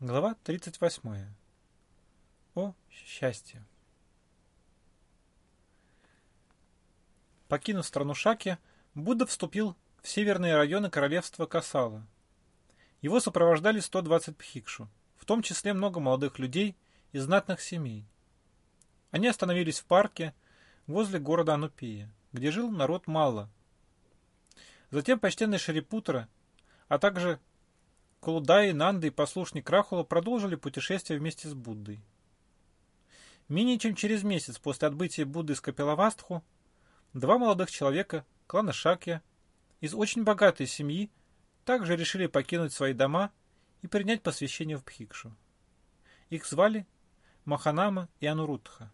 Глава 38. О счастье. Покинув страну Шаки, Будда вступил в северные районы королевства Касала. Его сопровождали 120 пхикшу, в том числе много молодых людей из знатных семей. Они остановились в парке возле города Анупия, где жил народ мало. Затем почтенный Шарипутра, а также Кулудай, Нанда и послушник Рахула продолжили путешествие вместе с Буддой. Менее чем через месяц после отбытия Будды из Капилавастху, два молодых человека, клана Шакья, из очень богатой семьи, также решили покинуть свои дома и принять посвящение в Бхикшу. Их звали Маханама и Анурутха.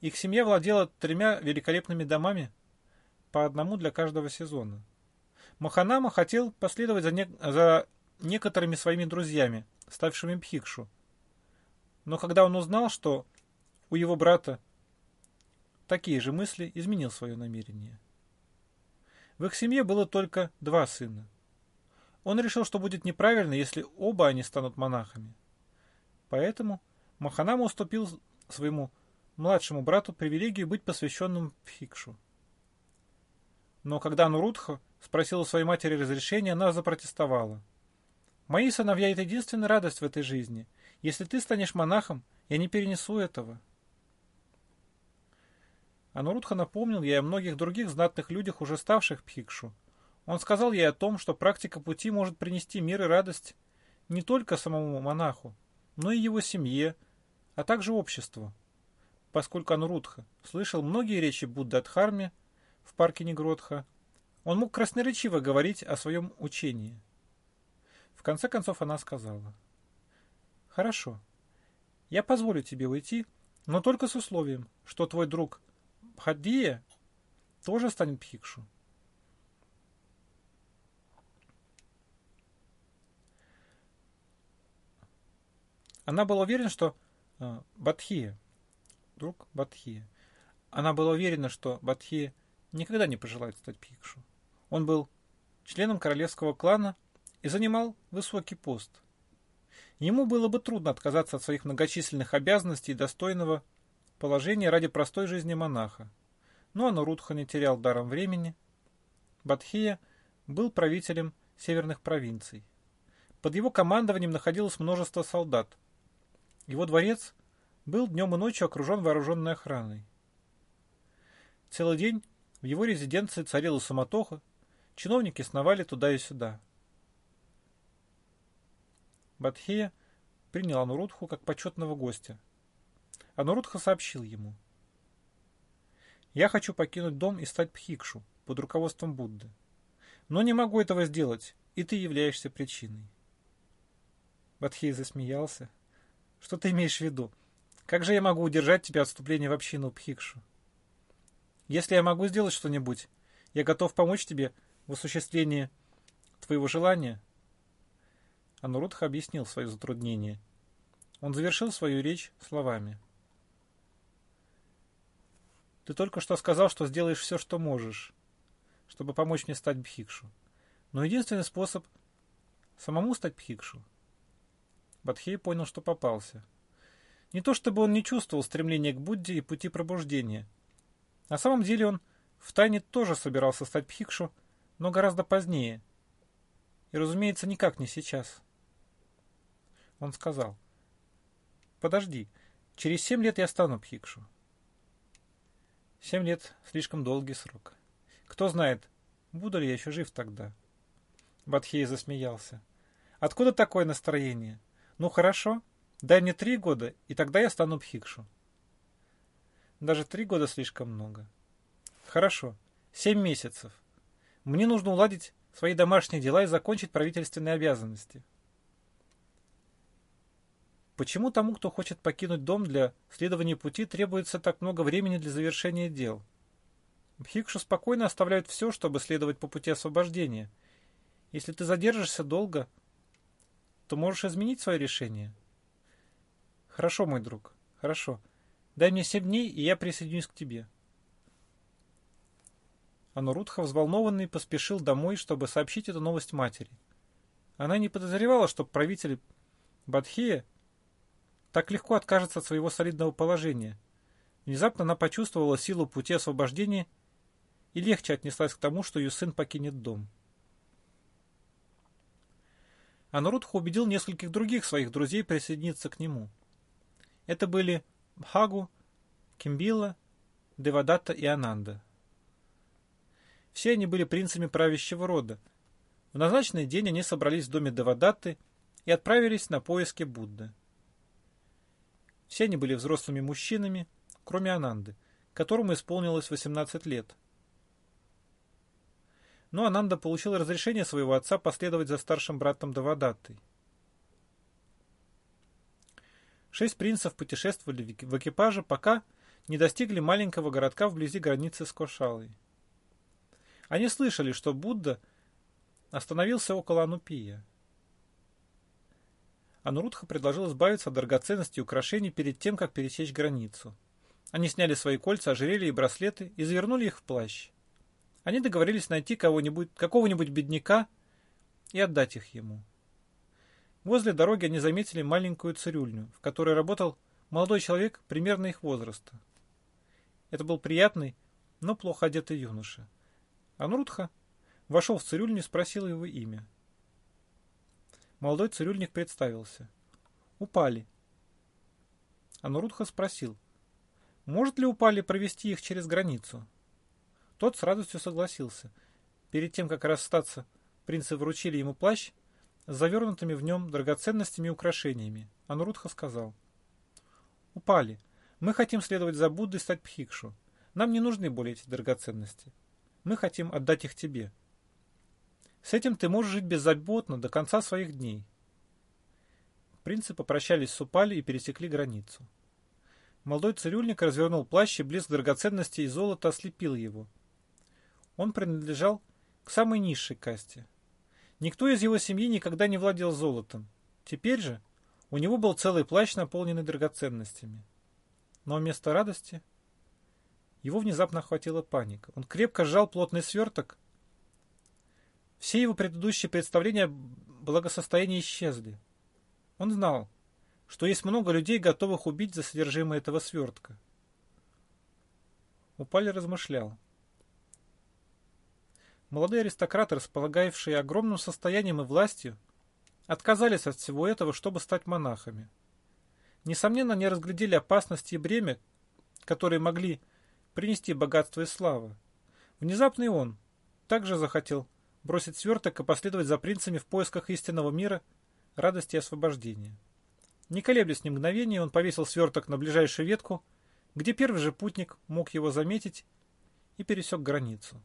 Их семья владела тремя великолепными домами, по одному для каждого сезона – Маханама хотел последовать за, не... за некоторыми своими друзьями, ставшими Бхикшу. Но когда он узнал, что у его брата такие же мысли, изменил свое намерение. В их семье было только два сына. Он решил, что будет неправильно, если оба они станут монахами. Поэтому Маханама уступил своему младшему брату привилегию быть посвященным Пхикшу. Но когда Нурудха спросил у своей матери разрешения, она запротестовала. «Мои сыновья — это единственная радость в этой жизни. Если ты станешь монахом, я не перенесу этого». Анурудха напомнил ей о многих других знатных людях, уже ставших Пхикшу. Он сказал ей о том, что практика пути может принести мир и радость не только самому монаху, но и его семье, а также обществу. Поскольку Анурудха слышал многие речи Будды от Харме, в парке Негродха, он мог красноречиво говорить о своем учении. В конце концов она сказала, «Хорошо, я позволю тебе уйти, но только с условием, что твой друг Бхаддия тоже станет Пхикшу». Она была уверена, что э, друг Бадхия, она была уверена, что Бадхия никогда не пожелает стать Пхикшу. Он был членом королевского клана и занимал высокий пост. Ему было бы трудно отказаться от своих многочисленных обязанностей и достойного положения ради простой жизни монаха. Но Анурудха не терял даром времени. Бадхия был правителем северных провинций. Под его командованием находилось множество солдат. Его дворец был днем и ночью окружен вооруженной охраной. Целый день в его резиденции царила суматоха, чиновники сновали туда и сюда. Бадхия принял Анурудху как почетного гостя. Анурудха сообщил ему. «Я хочу покинуть дом и стать пхикшу под руководством Будды. Но не могу этого сделать, и ты являешься причиной». Бадхия засмеялся. «Что ты имеешь в виду? Как же я могу удержать тебя от вступления в общину пхикшу?» Если я могу сделать что-нибудь, я готов помочь тебе в осуществлении твоего желания. Анурудха объяснил свое затруднение. Он завершил свою речь словами. Ты только что сказал, что сделаешь все, что можешь, чтобы помочь мне стать бхикшу. Но единственный способ самому стать бхикшу. Бадхей понял, что попался. Не то чтобы он не чувствовал стремления к Будде и пути пробуждения – на самом деле он втайне тоже собирался стать пхикшу, но гораздо позднее. И, разумеется, никак не сейчас. Он сказал, «Подожди, через семь лет я стану пхикшу». Семь лет — слишком долгий срок. Кто знает, буду ли я еще жив тогда. Бадхей засмеялся. Откуда такое настроение? Ну хорошо, дай мне три года, и тогда я стану пхикшу. Даже три года слишком много. Хорошо, семь месяцев. Мне нужно уладить свои домашние дела и закончить правительственные обязанности. Почему тому, кто хочет покинуть дом для следования пути, требуется так много времени для завершения дел? Бхикшу спокойно оставляют все, чтобы следовать по пути освобождения. Если ты задержишься долго, то можешь изменить свое решение. Хорошо, мой друг, хорошо. Дай мне семь дней, и я присоединюсь к тебе. Анурудха, взволнованный, поспешил домой, чтобы сообщить эту новость матери. Она не подозревала, что правитель Бадхия так легко откажется от своего солидного положения. Внезапно она почувствовала силу пути освобождения и легче отнеслась к тому, что ее сын покинет дом. Анурудха убедил нескольких других своих друзей присоединиться к нему. Это были Бхагу, Кимбила, Девадатта и Ананда. Все они были принцами правящего рода. В назначенный день они собрались в доме Девадатты и отправились на поиски Будды. Все они были взрослыми мужчинами, кроме Ананды, которому исполнилось 18 лет. Но Ананда получил разрешение своего отца последовать за старшим братом Давадаттой. Шесть принцев путешествовали в экипаже, пока не достигли маленького городка вблизи границы с Кошалой. Они слышали, что Будда остановился около Анупия. Анурудха предложил избавиться от драгоценностей и украшений перед тем, как пересечь границу. Они сняли свои кольца, ожерелья и браслеты и завернули их в плащ. Они договорились найти кого-нибудь, какого-нибудь бедняка и отдать их ему. Возле дороги они заметили маленькую цирюльню, в которой работал молодой человек примерно их возраста. Это был приятный, но плохо одетый юноша. Анрудха вошел в цирюльню и спросил его имя. Молодой цирюльник представился. Упали. Анурудха спросил, может ли Упали провести их через границу? Тот с радостью согласился. Перед тем, как расстаться, принцы вручили ему плащ с завернутыми в нем драгоценностями и украшениями. Анурудха сказал, Упали, мы хотим следовать за Буддой и стать Пхикшу. Нам не нужны более эти драгоценности. Мы хотим отдать их тебе. С этим ты можешь жить беззаботно до конца своих дней. Принцы попрощались с Упали и пересекли границу. Молодой цирюльник развернул плащ, и блеск драгоценностей и золота ослепил его. Он принадлежал к самой низшей касте. Никто из его семьи никогда не владел золотом. Теперь же у него был целый плащ, наполненный драгоценностями. Но вместо радости его внезапно охватила паника. Он крепко сжал плотный сверток все его предыдущие представления о благосостоянии исчезли. Он знал, что есть много людей, готовых убить за содержимое этого свертка. Упали размышлял. Молодые аристократы, располагавшие огромным состоянием и властью, отказались от всего этого, чтобы стать монахами. Несомненно, они разглядели опасности и бремя, которые могли принести богатство и славу. Внезапно и он также захотел бросить сверток и последовать за принцами в поисках истинного мира, радости и освобождения. Не колеблясь ни мгновения, он повесил сверток на ближайшую ветку, где первый же путник мог его заметить и пересек границу.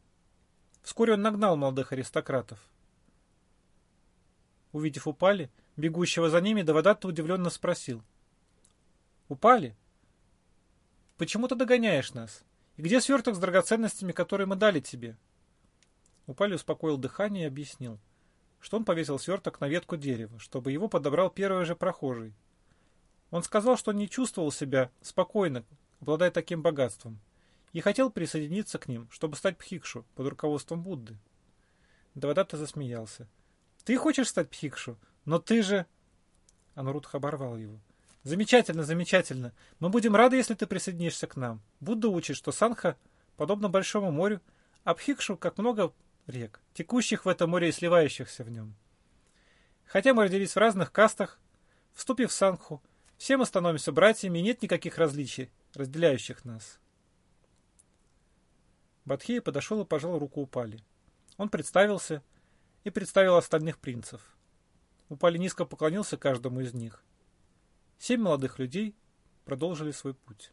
Вскоре он нагнал молодых аристократов. Увидев Упали, бегущего за ними, Давадатта удивленно спросил. «Упали? Почему ты догоняешь нас? И где сверток с драгоценностями, которые мы дали тебе?» Упали успокоил дыхание и объяснил, что он повесил сверток на ветку дерева, чтобы его подобрал первый же прохожий. Он сказал, что не чувствовал себя спокойно, обладая таким богатством, и хотел присоединиться к ним, чтобы стать пхикшу под руководством Будды. Давадатта засмеялся. «Ты хочешь стать пхикшу? Но ты же...» Анурудха оборвал его. «Замечательно, замечательно. Мы будем рады, если ты присоединишься к нам. Будда учит, что Санха подобно большому морю, а Пхикшу, как много рек, текущих в это море и сливающихся в нем. Хотя мы родились в разных кастах, вступив в Сангху, все мы становимся братьями, и нет никаких различий, разделяющих нас. Бадхия подошел и пожал руку Упали. Он представился и представил остальных принцев. Упали низко поклонился каждому из них. Семь молодых людей продолжили свой путь.